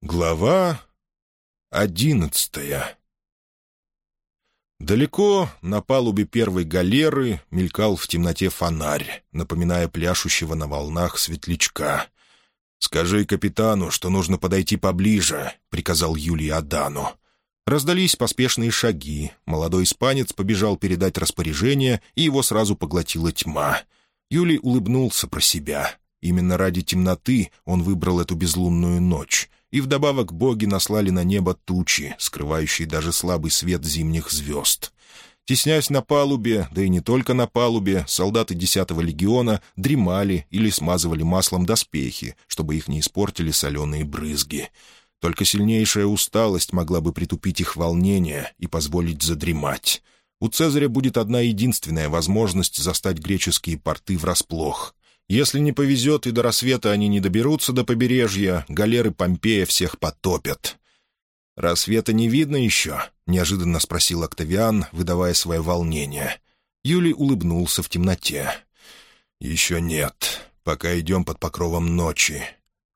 Глава одиннадцатая Далеко на палубе первой галеры мелькал в темноте фонарь, напоминая пляшущего на волнах светлячка. «Скажи капитану, что нужно подойти поближе», — приказал Юлий Адану. Раздались поспешные шаги. Молодой испанец побежал передать распоряжение, и его сразу поглотила тьма. Юлий улыбнулся про себя. Именно ради темноты он выбрал эту безлунную ночь и вдобавок боги наслали на небо тучи, скрывающие даже слабый свет зимних звезд. Теснясь на палубе, да и не только на палубе, солдаты десятого легиона дремали или смазывали маслом доспехи, чтобы их не испортили соленые брызги. Только сильнейшая усталость могла бы притупить их волнение и позволить задремать. У Цезаря будет одна единственная возможность застать греческие порты врасплох. Если не повезет и до рассвета они не доберутся до побережья, галеры Помпея всех потопят. «Рассвета не видно еще?» — неожиданно спросил Октавиан, выдавая свое волнение. Юлий улыбнулся в темноте. «Еще нет, пока идем под покровом ночи».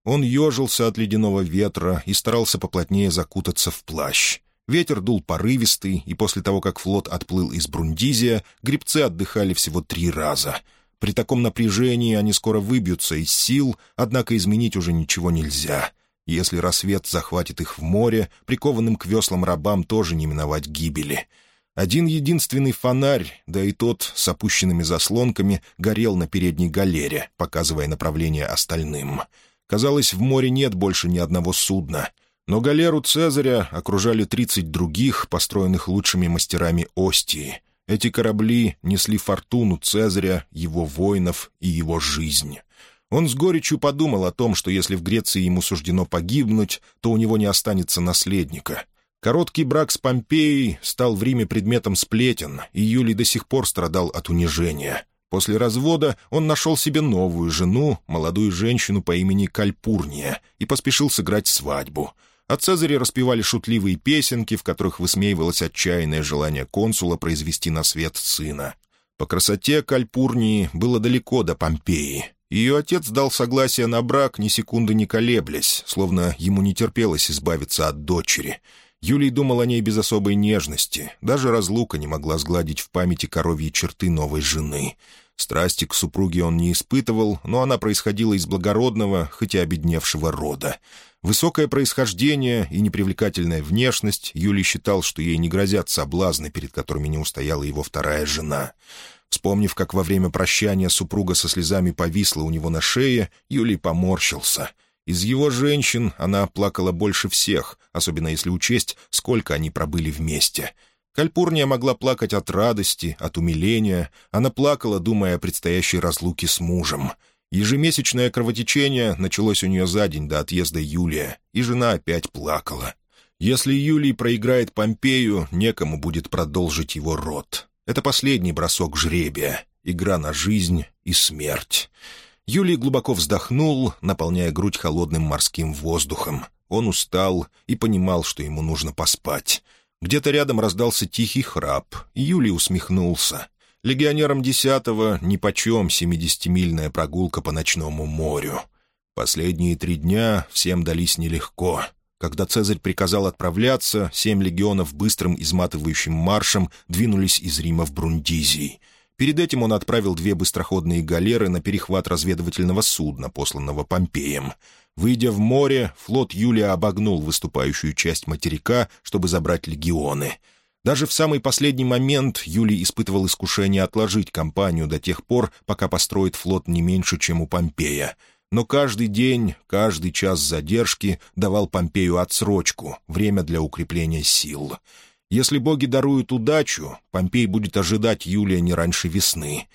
Он ежился от ледяного ветра и старался поплотнее закутаться в плащ. Ветер дул порывистый, и после того, как флот отплыл из Брундизия, гребцы отдыхали всего три раза — при таком напряжении они скоро выбьются из сил, однако изменить уже ничего нельзя. Если рассвет захватит их в море, прикованным к веслам рабам тоже не миновать гибели. Один единственный фонарь, да и тот с опущенными заслонками, горел на передней галере, показывая направление остальным. Казалось, в море нет больше ни одного судна. Но галеру Цезаря окружали тридцать других, построенных лучшими мастерами Остии — эти корабли несли фортуну Цезаря, его воинов и его жизнь. Он с горечью подумал о том, что если в Греции ему суждено погибнуть, то у него не останется наследника. Короткий брак с Помпеей стал в Риме предметом сплетен, и Юлий до сих пор страдал от унижения. После развода он нашел себе новую жену, молодую женщину по имени Кальпурния, и поспешил сыграть свадьбу — о Цезаре распевали шутливые песенки, в которых высмеивалось отчаянное желание консула произвести на свет сына. По красоте Кальпурнии было далеко до Помпеи. Ее отец дал согласие на брак, ни секунды не колеблясь, словно ему не терпелось избавиться от дочери. Юлий думал о ней без особой нежности. Даже разлука не могла сгладить в памяти коровьи черты новой жены. Страсти к супруге он не испытывал, но она происходила из благородного, хотя обедневшего рода. Высокое происхождение и непривлекательная внешность Юлий считал, что ей не грозят соблазны, перед которыми не устояла его вторая жена. Вспомнив, как во время прощания супруга со слезами повисла у него на шее, Юлий поморщился. Из его женщин она плакала больше всех, особенно если учесть, сколько они пробыли вместе. Кальпурния могла плакать от радости, от умиления. Она плакала, думая о предстоящей разлуке с мужем — Ежемесячное кровотечение началось у нее за день до отъезда Юлия, и жена опять плакала. Если Юлий проиграет Помпею, некому будет продолжить его род. Это последний бросок жребия, игра на жизнь и смерть. Юлий глубоко вздохнул, наполняя грудь холодным морским воздухом. Он устал и понимал, что ему нужно поспать. Где-то рядом раздался тихий храп, и Юлий усмехнулся. Легионерам десятого нипочем семидесятимильная прогулка по ночному морю. Последние три дня всем дались нелегко. Когда Цезарь приказал отправляться, семь легионов быстрым изматывающим маршем двинулись из Рима в Брундизий. Перед этим он отправил две быстроходные галеры на перехват разведывательного судна, посланного Помпеем. Выйдя в море, флот Юлия обогнул выступающую часть материка, чтобы забрать легионы — даже в самый последний момент Юлий испытывал искушение отложить кампанию до тех пор, пока построит флот не меньше, чем у Помпея. Но каждый день, каждый час задержки давал Помпею отсрочку, время для укрепления сил. Если боги даруют удачу, Помпей будет ожидать Юлия не раньше весны.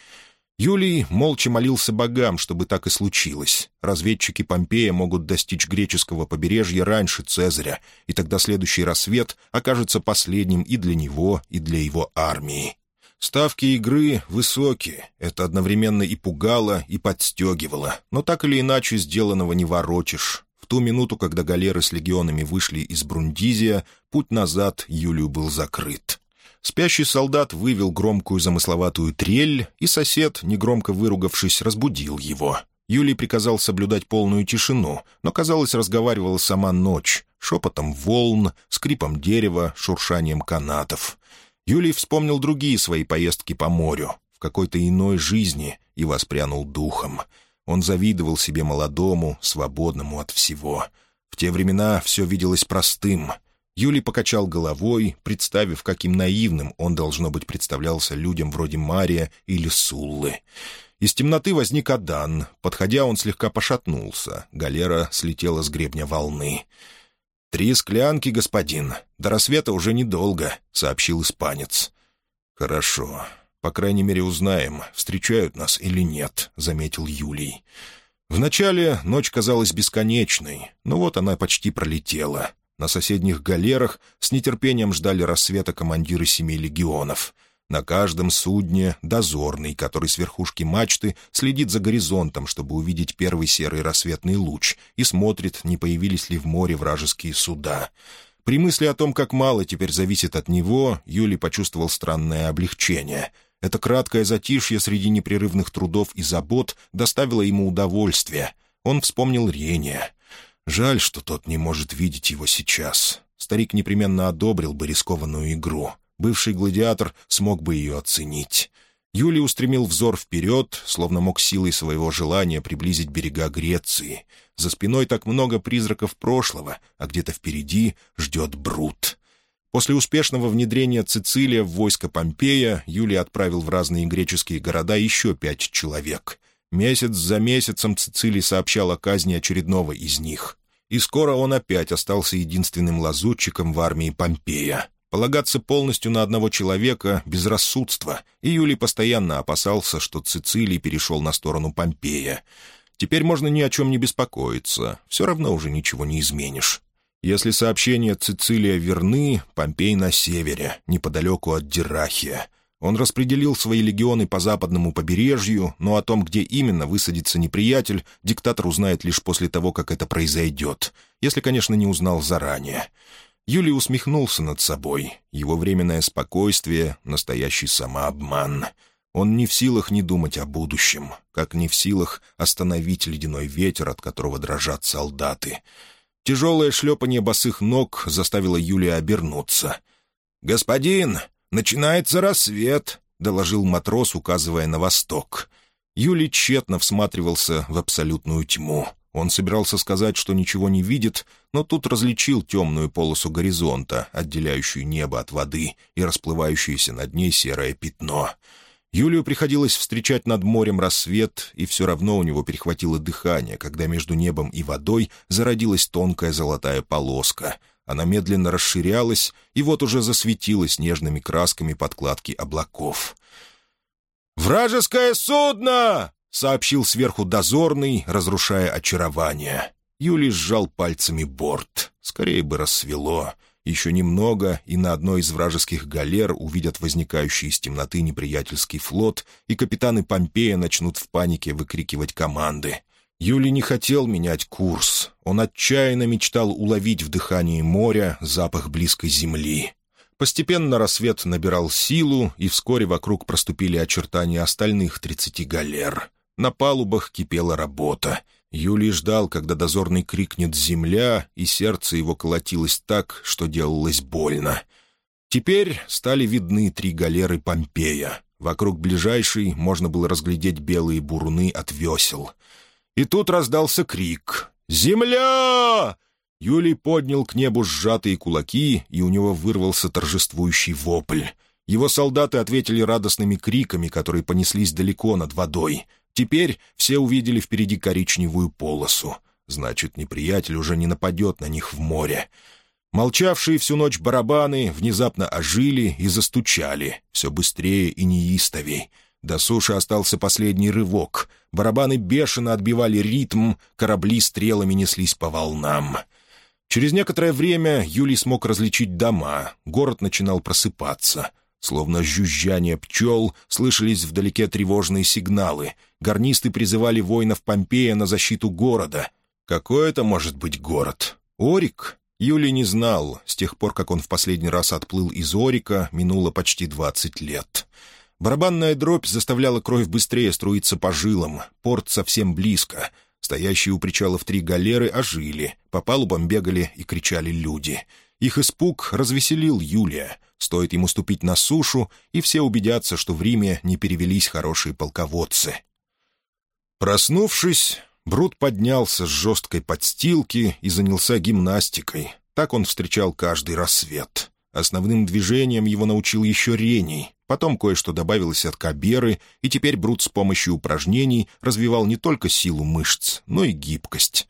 Юлий молча молился богам, чтобы так и случилось. Разведчики Помпея могут достичь греческого побережья раньше Цезаря, и тогда следующий рассвет окажется последним и для него, и для его армии. Ставки игры высокие, это одновременно и пугало, и подстегивало, но так или иначе сделанного не ворочишь. В ту минуту, когда галеры с легионами вышли из Брундизия, путь назад Юлию был закрыт. Спящий солдат вывел громкую замысловатую трель, и сосед, негромко выругавшись, разбудил его. Юлий приказал соблюдать полную тишину, но, казалось, разговаривала сама ночь, шепотом волн, скрипом дерева, шуршанием канатов. Юлий вспомнил другие свои поездки по морю, в какой-то иной жизни, и воспрянул духом. Он завидовал себе молодому, свободному от всего. В те времена все виделось простым. Юлий покачал головой, представив, каким наивным он, должно быть, представлялся людям вроде Мария или Суллы. Из темноты возник Адан. Подходя, он слегка пошатнулся. Галера слетела с гребня волны. «Три склянки, господин. До рассвета уже недолго», — сообщил испанец. «Хорошо. По крайней мере, узнаем, встречают нас или нет», — заметил Юлий. Вначале ночь казалась бесконечной, но вот она почти пролетела. На соседних галерах с нетерпением ждали рассвета командиры семи легионов — на каждом судне дозорный, который с верхушки мачты следит за горизонтом, чтобы увидеть первый серый рассветный луч, и смотрит, не появились ли в море вражеские суда. При мысли о том, как мало теперь зависит от него, Юлий почувствовал странное облегчение. Это краткое затишье среди непрерывных трудов и забот доставило ему удовольствие. Он вспомнил Рения. Жаль, что тот не может видеть его сейчас. Старик непременно одобрил бы рискованную игру — бывший гладиатор смог бы ее оценить. Юлий устремил взор вперед, словно мог силой своего желания приблизить берега Греции. За спиной так много призраков прошлого, а где-то впереди ждет Брут. После успешного внедрения Цицилия в войско Помпея Юлий отправил в разные греческие города еще пять человек. Месяц за месяцем Цицилий сообщал о казни очередного из них. И скоро он опять остался единственным лазутчиком в армии Помпея. Полагаться полностью на одного человека — безрассудство, и Юлий постоянно опасался, что Цицилий перешел на сторону Помпея. Теперь можно ни о чем не беспокоиться, все равно уже ничего не изменишь. Если сообщения Цицилия верны, Помпей на севере, неподалеку от Дирахия. Он распределил свои легионы по западному побережью, но о том, где именно высадится неприятель, диктатор узнает лишь после того, как это произойдет, если, конечно, не узнал заранее. Юлий усмехнулся над собой. Его временное спокойствие — настоящий самообман. Он не в силах не думать о будущем, как не в силах остановить ледяной ветер, от которого дрожат солдаты. Тяжелое шлепание босых ног заставило Юлия обернуться. «Господин, начинается рассвет», — доложил матрос, указывая на восток. Юлий тщетно всматривался в абсолютную тьму. Он собирался сказать, что ничего не видит, но тут различил темную полосу горизонта, отделяющую небо от воды и расплывающееся над ней серое пятно. Юлию приходилось встречать над морем рассвет, и все равно у него перехватило дыхание, когда между небом и водой зародилась тонкая золотая полоска. Она медленно расширялась, и вот уже засветилась нежными красками подкладки облаков. «Вражеское судно!» — сообщил сверху дозорный, разрушая очарование. Юлий сжал пальцами борт. Скорее бы рассвело. Еще немного, и на одной из вражеских галер увидят возникающий из темноты неприятельский флот, и капитаны Помпея начнут в панике выкрикивать команды. Юлий не хотел менять курс. Он отчаянно мечтал уловить в дыхании моря запах близкой земли. Постепенно рассвет набирал силу, и вскоре вокруг проступили очертания остальных тридцати галер. На палубах кипела работа. Юлий ждал, когда дозорный крикнет «Земля!», и сердце его колотилось так, что делалось больно. Теперь стали видны три галеры Помпея. Вокруг ближайшей можно было разглядеть белые буруны от весел. И тут раздался крик «Земля!». Юлий поднял к небу сжатые кулаки, и у него вырвался торжествующий вопль. Его солдаты ответили радостными криками, которые понеслись далеко над водой. Теперь все увидели впереди коричневую полосу. Значит, неприятель уже не нападет на них в море. Молчавшие всю ночь барабаны внезапно ожили и застучали, все быстрее и неистовей. До суши остался последний рывок. Барабаны бешено отбивали ритм, корабли стрелами неслись по волнам. Через некоторое время Юлий смог различить дома, город начинал просыпаться — Словно жужжание пчел, слышались вдалеке тревожные сигналы. Гарнисты призывали воинов Помпея на защиту города. Какой это может быть город? Орик? Юлий не знал. С тех пор, как он в последний раз отплыл из Орика, минуло почти двадцать лет. Барабанная дробь заставляла кровь быстрее струиться по жилам, порт совсем близко. Стоящие у причалов три галеры ожили, по палубам бегали и кричали люди. Их испуг развеселил Юлия. Стоит ему ступить на сушу, и все убедятся, что в Риме не перевелись хорошие полководцы. Проснувшись, Брут поднялся с жесткой подстилки и занялся гимнастикой. Так он встречал каждый рассвет. Основным движением его научил еще Рений. Потом кое-что добавилось от Каберы, и теперь Брут с помощью упражнений развивал не только силу мышц, но и гибкость.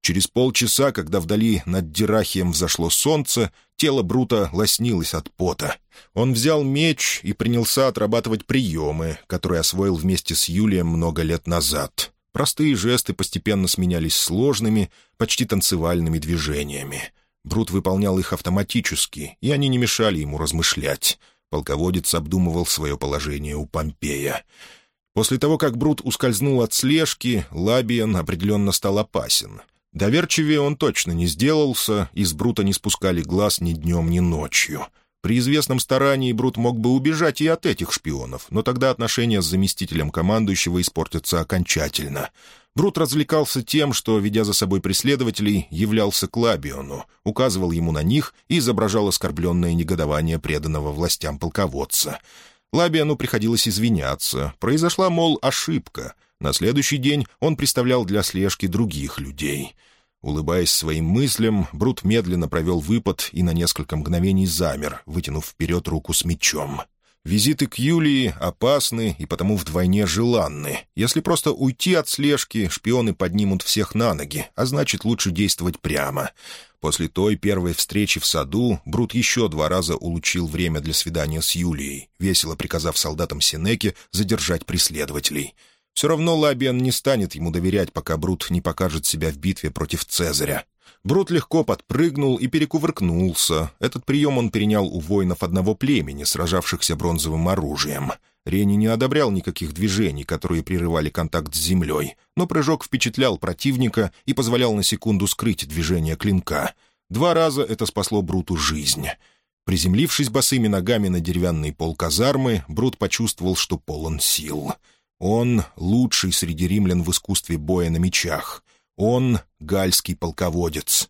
Через полчаса, когда вдали над Дирахием взошло солнце, тело Брута лоснилось от пота. Он взял меч и принялся отрабатывать приемы, которые освоил вместе с Юлием много лет назад. Простые жесты постепенно сменялись сложными, почти танцевальными движениями. Брут выполнял их автоматически, и они не мешали ему размышлять. Полководец обдумывал свое положение у Помпея. После того, как Брут ускользнул от слежки, Лабиан определенно стал опасен. Доверчивее он точно не сделался, и с Брута не спускали глаз ни днем, ни ночью — при известном старании Брут мог бы убежать и от этих шпионов, но тогда отношения с заместителем командующего испортятся окончательно. Брут развлекался тем, что, ведя за собой преследователей, являлся к Лабиону, указывал ему на них и изображал оскорбленное негодование преданного властям полководца. Лабиону приходилось извиняться. Произошла, мол, ошибка. На следующий день он представлял для слежки других людей — Улыбаясь своим мыслям, Брут медленно провел выпад и на несколько мгновений замер, вытянув вперед руку с мечом. Визиты к Юлии опасны и потому вдвойне желанны. Если просто уйти от слежки, шпионы поднимут всех на ноги, а значит, лучше действовать прямо. После той первой встречи в саду Брут еще два раза улучил время для свидания с Юлией, весело приказав солдатам Синеки задержать преследователей — все равно Лабиан не станет ему доверять, пока Брут не покажет себя в битве против Цезаря. Брут легко подпрыгнул и перекувыркнулся. Этот прием он перенял у воинов одного племени, сражавшихся бронзовым оружием. Рени не одобрял никаких движений, которые прерывали контакт с землей, но прыжок впечатлял противника и позволял на секунду скрыть движение клинка. Два раза это спасло Бруту жизнь. Приземлившись босыми ногами на деревянный пол казармы, Брут почувствовал, что полон сил — он — лучший среди римлян в искусстве боя на мечах. Он — гальский полководец.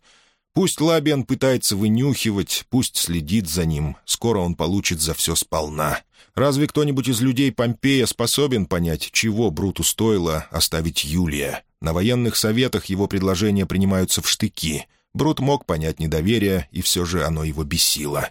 Пусть Лабиан пытается вынюхивать, пусть следит за ним, скоро он получит за все сполна. Разве кто-нибудь из людей Помпея способен понять, чего Бруту стоило оставить Юлия? На военных советах его предложения принимаются в штыки. Брут мог понять недоверие, и все же оно его бесило.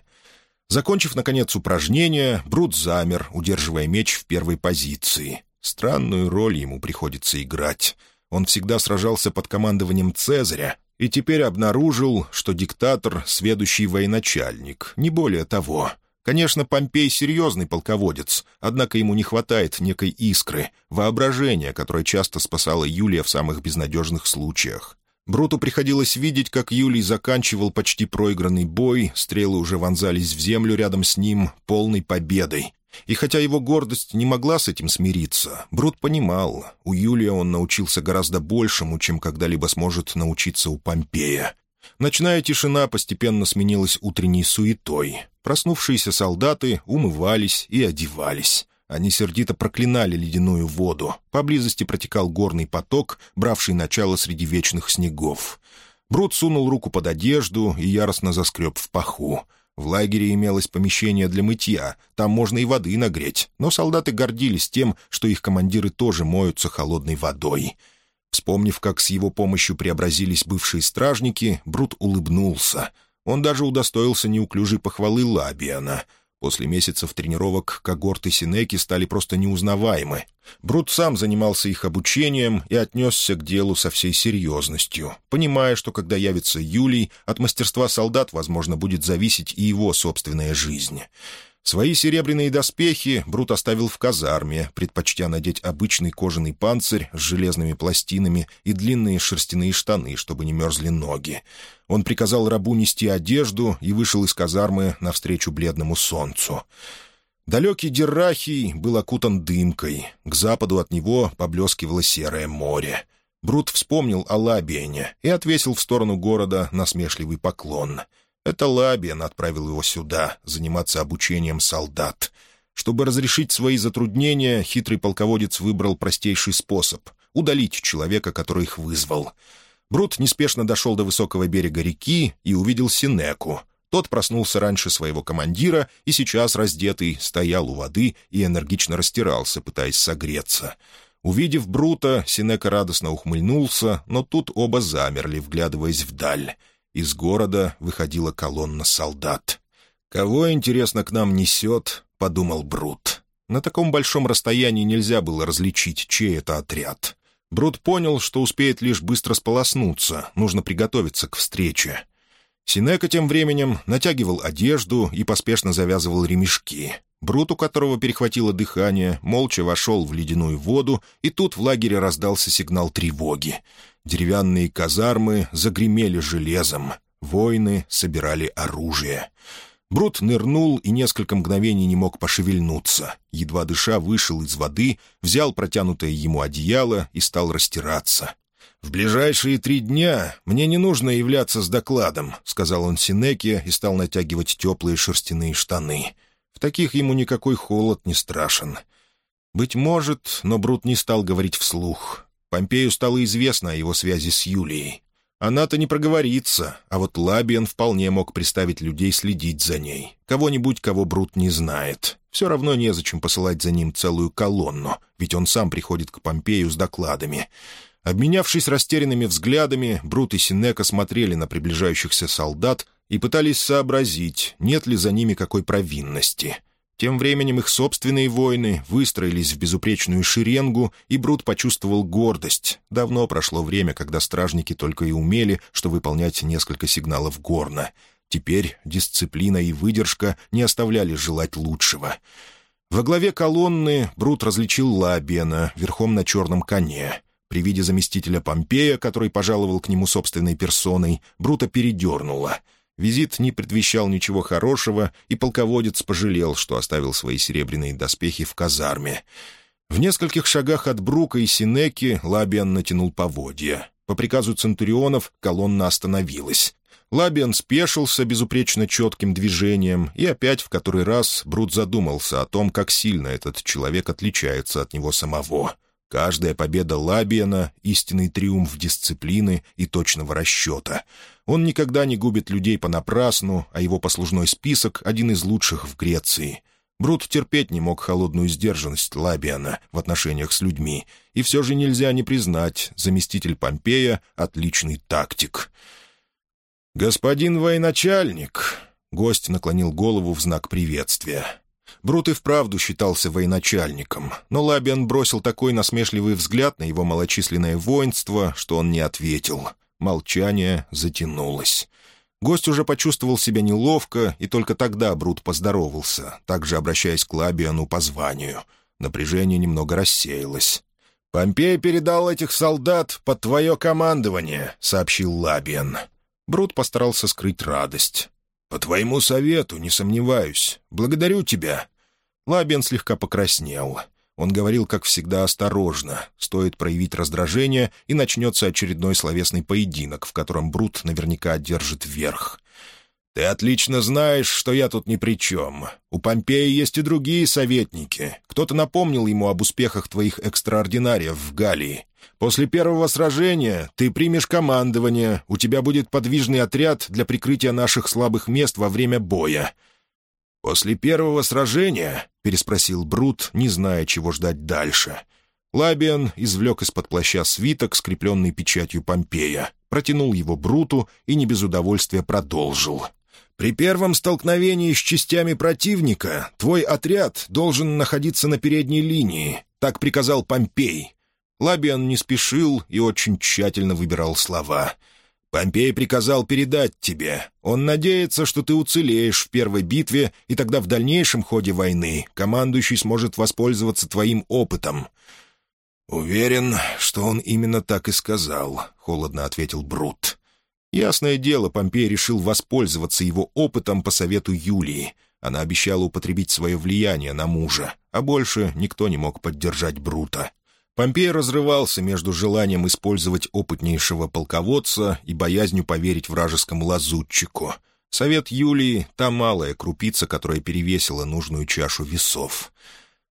Закончив, наконец, упражнение, Брут замер, удерживая меч в первой позиции. Странную роль ему приходится играть. Он всегда сражался под командованием Цезаря и теперь обнаружил, что диктатор — сведущий военачальник, не более того. Конечно, Помпей — серьезный полководец, однако ему не хватает некой искры, воображения, которое часто спасало Юлия в самых безнадежных случаях. Бруту приходилось видеть, как Юлий заканчивал почти проигранный бой, стрелы уже вонзались в землю рядом с ним, полной победой, и хотя его гордость не могла с этим смириться, Брут понимал, у Юлия он научился гораздо большему, чем когда-либо сможет научиться у Помпея. Ночная тишина постепенно сменилась утренней суетой. Проснувшиеся солдаты умывались и одевались. Они сердито проклинали ледяную воду. Поблизости протекал горный поток, бравший начало среди вечных снегов. Брут сунул руку под одежду и яростно заскреб в паху. В лагере имелось помещение для мытья, там можно и воды нагреть, но солдаты гордились тем, что их командиры тоже моются холодной водой. Вспомнив, как с его помощью преобразились бывшие стражники, Брут улыбнулся. Он даже удостоился неуклюжей похвалы Лабиана — После месяцев тренировок когорты Синеки стали просто неузнаваемы. Брут сам занимался их обучением и отнесся к делу со всей серьезностью, понимая, что когда явится Юлий, от мастерства солдат, возможно, будет зависеть и его собственная жизнь. Свои серебряные доспехи Брут оставил в казарме, предпочтя надеть обычный кожаный панцирь с железными пластинами и длинные шерстяные штаны, чтобы не мерзли ноги. Он приказал рабу нести одежду и вышел из казармы навстречу бледному солнцу. Далекий Деррахий был окутан дымкой. К западу от него поблескивало серое море. Брут вспомнил о Лабиене и отвесил в сторону города насмешливый поклон — это Лабиан отправил его сюда, заниматься обучением солдат. Чтобы разрешить свои затруднения, хитрый полководец выбрал простейший способ — удалить человека, который их вызвал. Брут неспешно дошел до высокого берега реки и увидел Синеку. Тот проснулся раньше своего командира и сейчас, раздетый, стоял у воды и энергично растирался, пытаясь согреться. Увидев Брута, Синека радостно ухмыльнулся, но тут оба замерли, вглядываясь вдаль. Из города выходила колонна солдат. «Кого, интересно, к нам несет?» — подумал Брут. На таком большом расстоянии нельзя было различить, чей это отряд. Брут понял, что успеет лишь быстро сполоснуться, нужно приготовиться к встрече. Синека тем временем натягивал одежду и поспешно завязывал ремешки. Брут, у которого перехватило дыхание, молча вошел в ледяную воду, и тут в лагере раздался сигнал тревоги. Деревянные казармы загремели железом. Воины собирали оружие. Брут нырнул и несколько мгновений не мог пошевельнуться. Едва дыша, вышел из воды, взял протянутое ему одеяло и стал растираться. «В ближайшие три дня мне не нужно являться с докладом», — сказал он Синеке и стал натягивать теплые шерстяные штаны. В таких ему никакой холод не страшен. Быть может, но Брут не стал говорить вслух. Помпею стало известно о его связи с Юлией. Она-то не проговорится, а вот Лабиан вполне мог приставить людей следить за ней. Кого-нибудь, кого Брут не знает. Все равно незачем посылать за ним целую колонну, ведь он сам приходит к Помпею с докладами. Обменявшись растерянными взглядами, Брут и Синека смотрели на приближающихся солдат и пытались сообразить, нет ли за ними какой провинности. Тем временем их собственные воины выстроились в безупречную шеренгу, и Брут почувствовал гордость. Давно прошло время, когда стражники только и умели, что выполнять несколько сигналов горна. Теперь дисциплина и выдержка не оставляли желать лучшего. Во главе колонны Брут различил Лабиена верхом на черном коне. При виде заместителя Помпея, который пожаловал к нему собственной персоной, Брута передернуло — Визит не предвещал ничего хорошего, и полководец пожалел, что оставил свои серебряные доспехи в казарме. В нескольких шагах от Брука и Синеки Лабиан натянул поводья. По приказу Центурионов колонна остановилась. Лабиан спешился безупречно четким движением, и опять в который раз Брут задумался о том, как сильно этот человек отличается от него самого. Каждая победа Лабиана — истинный триумф дисциплины и точного расчета. Он никогда не губит людей понапрасну, а его послужной список — один из лучших в Греции. Брут терпеть не мог холодную сдержанность Лабиана в отношениях с людьми, и все же нельзя не признать, заместитель Помпея — отличный тактик. «Господин военачальник!» — гость наклонил голову в знак приветствия. Брут и вправду считался военачальником, но Лабиан бросил такой насмешливый взгляд на его малочисленное воинство, что он не ответил. Молчание затянулось. Гость уже почувствовал себя неловко, и только тогда Брут поздоровался, также обращаясь к Лабиану по званию. Напряжение немного рассеялось. «Помпей передал этих солдат под твое командование», — сообщил Лабиан. Брут постарался скрыть радость. «По твоему совету, не сомневаюсь. Благодарю тебя». Лабен слегка покраснел. Он говорил, как всегда, осторожно. Стоит проявить раздражение, и начнется очередной словесный поединок, в котором Брут наверняка одержит верх. «Ты отлично знаешь, что я тут ни при чем. У Помпея есть и другие советники. Кто-то напомнил ему об успехах твоих экстраординариев в Галлии. После первого сражения ты примешь командование, у тебя будет подвижный отряд для прикрытия наших слабых мест во время боя». «После первого сражения?» — переспросил Брут, не зная, чего ждать дальше. Лабиан извлек из-под плаща свиток, скрепленный печатью Помпея, протянул его Бруту и не без удовольствия продолжил. «При первом столкновении с частями противника твой отряд должен находиться на передней линии», — так приказал Помпей. Лабиан не спешил и очень тщательно выбирал слова. «Помпей приказал передать тебе. Он надеется, что ты уцелеешь в первой битве, и тогда в дальнейшем ходе войны командующий сможет воспользоваться твоим опытом». «Уверен, что он именно так и сказал», — холодно ответил Брут. Ясное дело, Помпей решил воспользоваться его опытом по совету Юлии. Она обещала употребить свое влияние на мужа, а больше никто не мог поддержать Брута. Помпей разрывался между желанием использовать опытнейшего полководца и боязнью поверить вражескому лазутчику. Совет Юлии — та малая крупица, которая перевесила нужную чашу весов.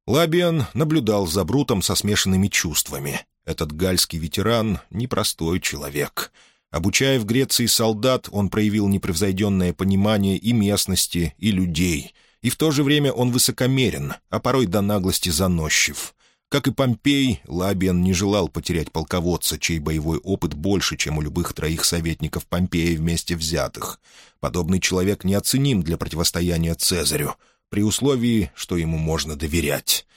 Лабиан наблюдал за Брутом со смешанными чувствами. Этот гальский ветеран — непростой человек. Обучая в Греции солдат, он проявил непревзойденное понимание и местности, и людей. И в то же время он высокомерен, а порой до наглости заносчив. Как и Помпей, Лабиан не желал потерять полководца, чей боевой опыт больше, чем у любых троих советников Помпея вместе взятых. Подобный человек неоценим для противостояния Цезарю — при условии, что ему можно доверять.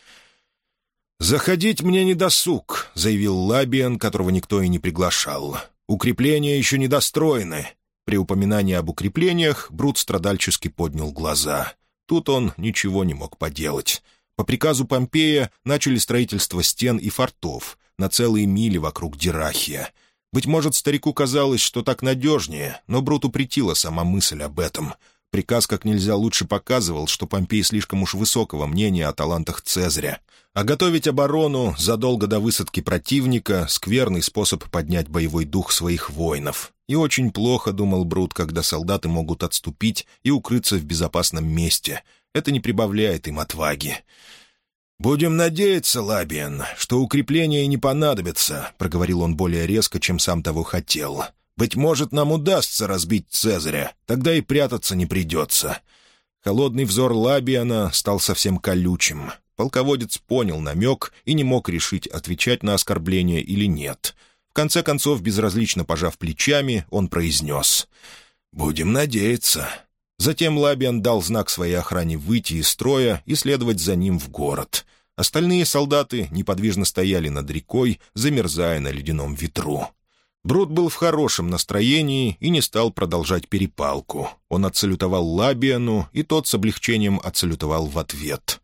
«Заходить мне не досуг», — заявил Лабиан, которого никто и не приглашал. «Укрепления еще не достроены». При упоминании об укреплениях Брут страдальчески поднял глаза. Тут он ничего не мог поделать. По приказу Помпея начали строительство стен и фортов на целые мили вокруг Дирахия. Быть может, старику казалось, что так надежнее, но Бруту притила сама мысль об этом — Приказ как нельзя лучше показывал, что Помпей слишком уж высокого мнения о талантах Цезаря. А готовить оборону задолго до высадки противника — скверный способ поднять боевой дух своих воинов. И очень плохо, думал Брут, когда солдаты могут отступить и укрыться в безопасном месте. Это не прибавляет им отваги. «Будем надеяться, Лабиен, что укрепления не понадобятся», — проговорил он более резко, чем сам того хотел. Быть может, нам удастся разбить Цезаря, тогда и прятаться не придется». Холодный взор Лабиана стал совсем колючим. Полководец понял намек и не мог решить, отвечать на оскорбление или нет. В конце концов, безразлично пожав плечами, он произнес «Будем надеяться». Затем Лабиан дал знак своей охране выйти из строя и следовать за ним в город. Остальные солдаты неподвижно стояли над рекой, замерзая на ледяном ветру. Брут был в хорошем настроении и не стал продолжать перепалку. Он отсалютовал Лабиану, и тот с облегчением отсалютовал в ответ.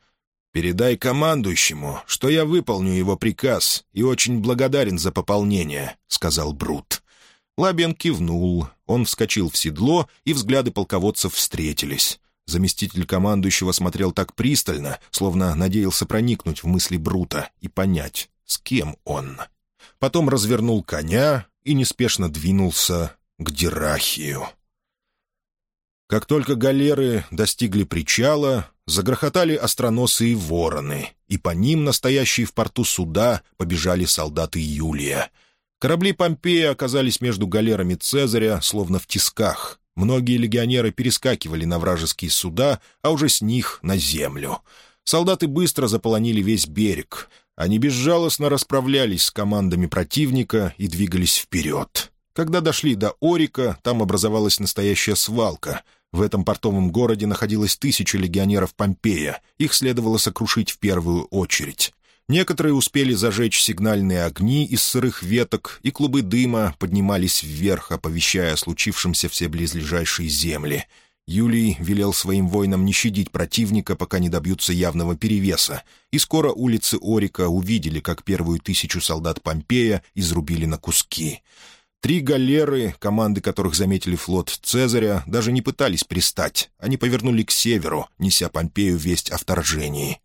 «Передай командующему, что я выполню его приказ и очень благодарен за пополнение», — сказал Брут. Лабиан кивнул, он вскочил в седло, и взгляды полководцев встретились. Заместитель командующего смотрел так пристально, словно надеялся проникнуть в мысли Брута и понять, с кем он. Потом развернул коня и неспешно двинулся к Дирахию. Как только галеры достигли причала, загрохотали остроносые вороны, и по ним, настоящие в порту суда, побежали солдаты Юлия. Корабли Помпея оказались между галерами Цезаря, словно в тисках. Многие легионеры перескакивали на вражеские суда, а уже с них — на землю. Солдаты быстро заполонили весь берег. Они безжалостно расправлялись с командами противника и двигались вперед. Когда дошли до Орика, там образовалась настоящая свалка. В этом портовом городе находилось тысячи легионеров Помпея. Их следовало сокрушить в первую очередь. Некоторые успели зажечь сигнальные огни из сырых веток, и клубы дыма поднимались вверх, оповещая о случившемся все близлежащие земли — Юлий велел своим воинам не щадить противника, пока не добьются явного перевеса, и скоро улицы Орика увидели, как первую тысячу солдат Помпея изрубили на куски. Три галеры, команды которых заметили флот Цезаря, даже не пытались пристать. Они повернули к северу, неся Помпею весть о вторжении.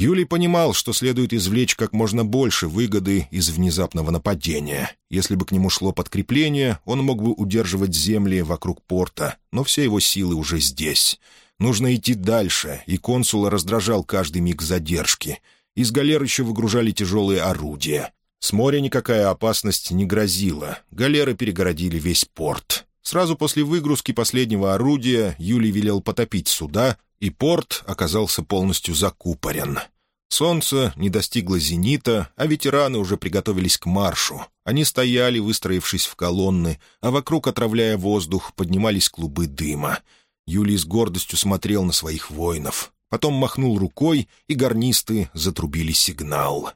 Юлий понимал, что следует извлечь как можно больше выгоды из внезапного нападения. Если бы к нему шло подкрепление, он мог бы удерживать земли вокруг порта, но все его силы уже здесь. Нужно идти дальше, и консула раздражал каждый миг задержки. Из галер еще выгружали тяжелые орудия. С моря никакая опасность не грозила. Галеры перегородили весь порт. Сразу после выгрузки последнего орудия Юлий велел потопить суда, и порт оказался полностью закупорен. Солнце не достигло зенита, а ветераны уже приготовились к маршу. Они стояли, выстроившись в колонны, а вокруг, отравляя воздух, поднимались клубы дыма. Юлий с гордостью смотрел на своих воинов. Потом махнул рукой, и гарнисты затрубили сигнал.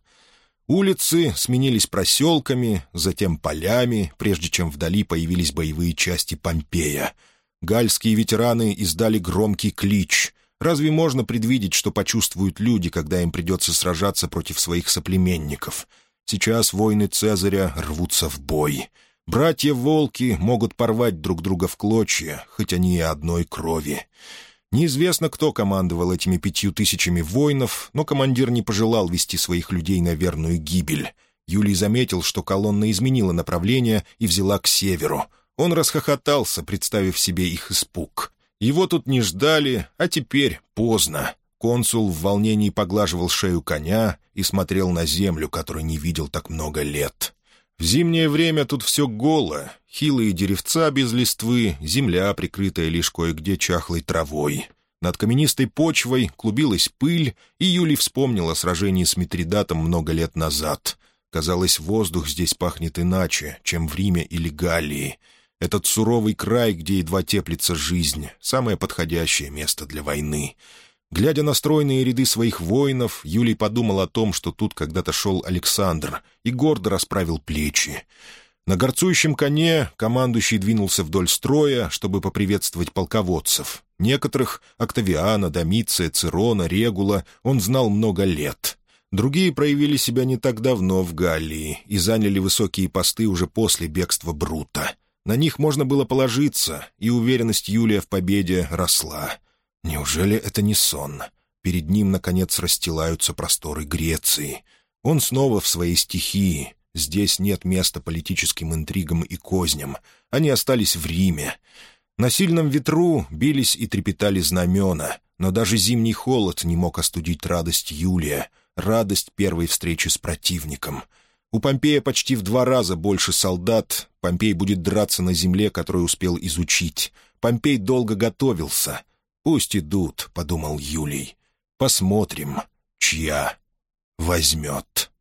Улицы сменились проселками, затем полями, прежде чем вдали появились боевые части Помпея — Гальские ветераны издали громкий клич. Разве можно предвидеть, что почувствуют люди, когда им придется сражаться против своих соплеменников? Сейчас воины Цезаря рвутся в бой. Братья-волки могут порвать друг друга в клочья, хоть они и одной крови. Неизвестно, кто командовал этими пятью тысячами воинов, но командир не пожелал вести своих людей на верную гибель. Юлий заметил, что колонна изменила направление и взяла к северу — он расхохотался, представив себе их испуг. Его тут не ждали, а теперь поздно. Консул в волнении поглаживал шею коня и смотрел на землю, которую не видел так много лет. В зимнее время тут все голо, хилые деревца без листвы, земля, прикрытая лишь кое-где чахлой травой. Над каменистой почвой клубилась пыль, и Юлий вспомнил о сражении с Митридатом много лет назад. Казалось, воздух здесь пахнет иначе, чем в Риме или Галлии. Этот суровый край, где едва теплится жизнь, самое подходящее место для войны. Глядя на стройные ряды своих воинов, Юлий подумал о том, что тут когда-то шел Александр, и гордо расправил плечи. На горцующем коне командующий двинулся вдоль строя, чтобы поприветствовать полководцев. Некоторых — Октавиана, Домиция, Цирона, Регула — он знал много лет. Другие проявили себя не так давно в Галлии и заняли высокие посты уже после бегства Брута. На них можно было положиться, и уверенность Юлия в победе росла. Неужели это не сон? Перед ним, наконец, расстилаются просторы Греции. Он снова в своей стихии. Здесь нет места политическим интригам и козням. Они остались в Риме. На сильном ветру бились и трепетали знамена, но даже зимний холод не мог остудить радость Юлия, радость первой встречи с противником. У Помпея почти в два раза больше солдат. Помпей будет драться на земле, которую успел изучить. Помпей долго готовился. «Пусть идут», — подумал Юлий. «Посмотрим, чья возьмет».